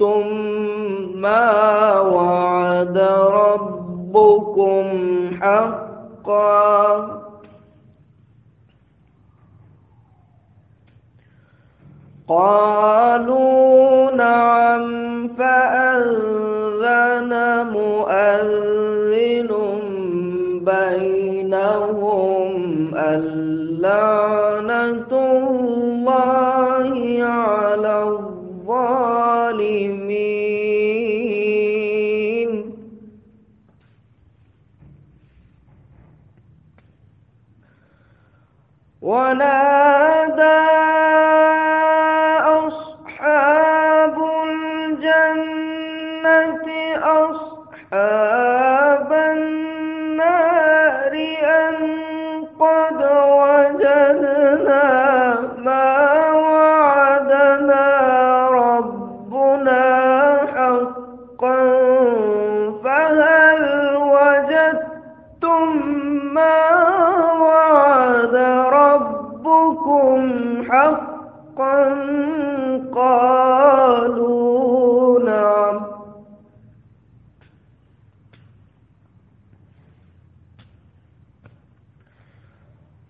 وجدتم ما وعد ربكم حقا قالوا نعم فأذن مؤذن بينهم اللعنة ونادى أصحاب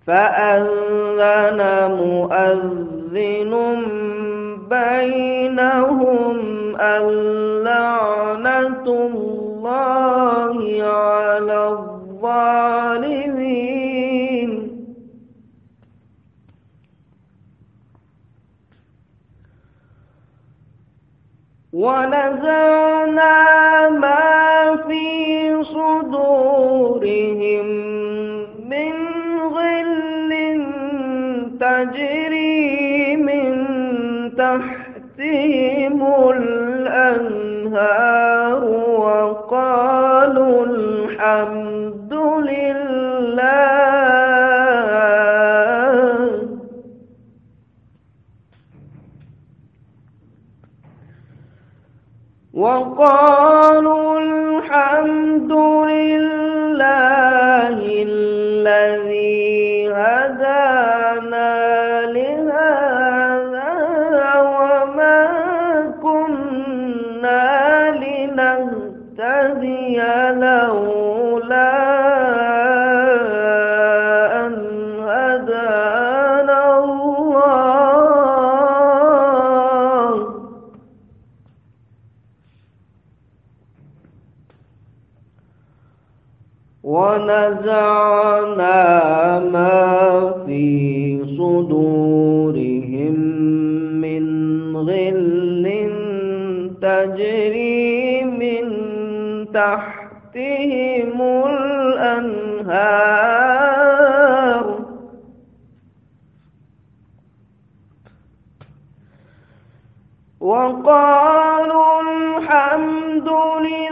فأذن مؤذن بينهم اللعنة الله على الظالمين. ونزعنا ما في صدورهم تحتهم الأنهار وقالوا الحمد لله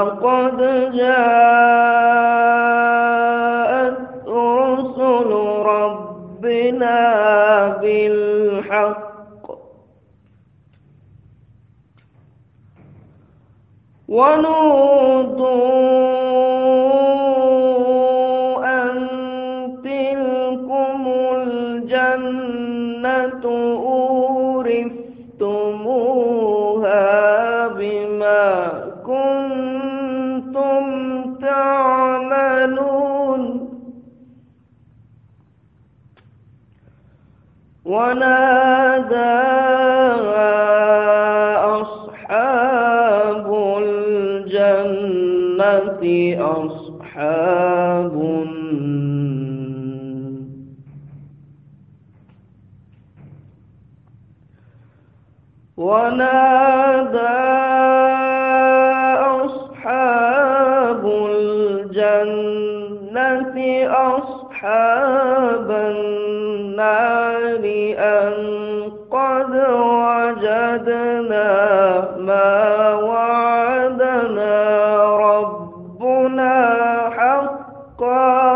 لقد جاءت رسل ربنا بالحق ونودوا ونادى أصحاب الجنة أصحاب النار. ونادى أصحاب الجنة أصحاب النار أن قد وجدنا ما وعدنا ربنا حقا.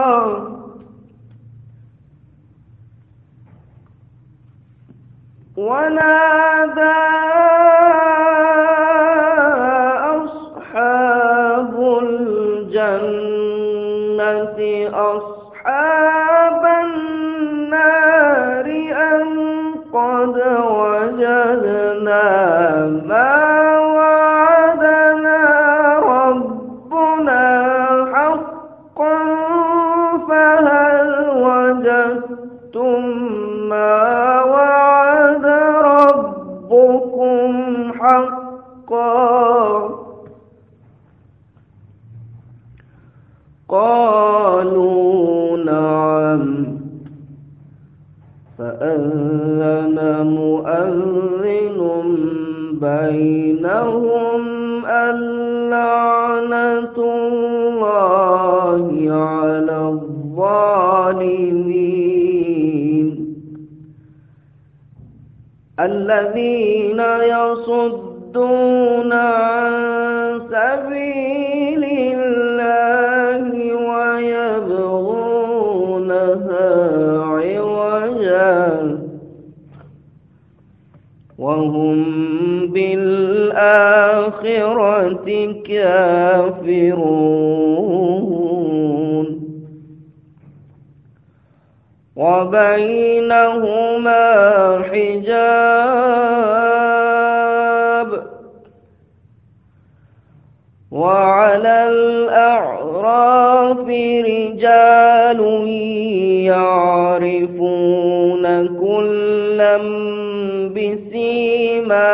ونادى وجدنا ما وعدنا ربنا حقا فهل وجدتم ما وعد ربكم حقا؟ قالوا نعم. فأذن بينهم اللعنة الله على الظالمين الذين يصدون عن سبيل الله ويبغونها عوجا وهم بالآخرة كافرون. وبينهما حجاب. وعلى الأعراف رجال يعرفون كلا بسيماهم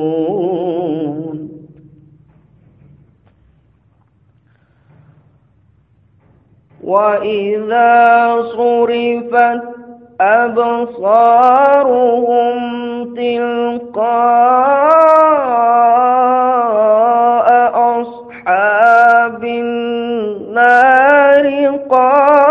وإذا صرفت أبصارهم تلقاء أصحاب النار قالوا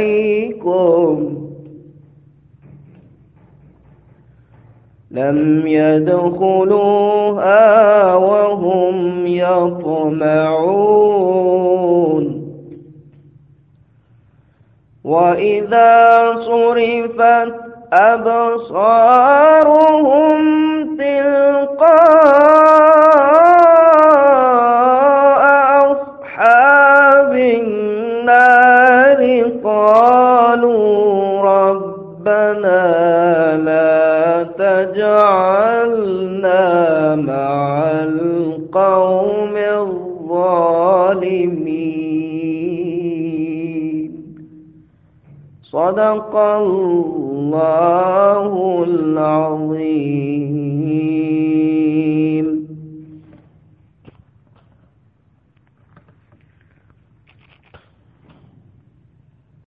عليكم. لم يدخلوها وهم يطمعون. وإذا صرفت أبصارهم تلقاء صدق الله العظيم.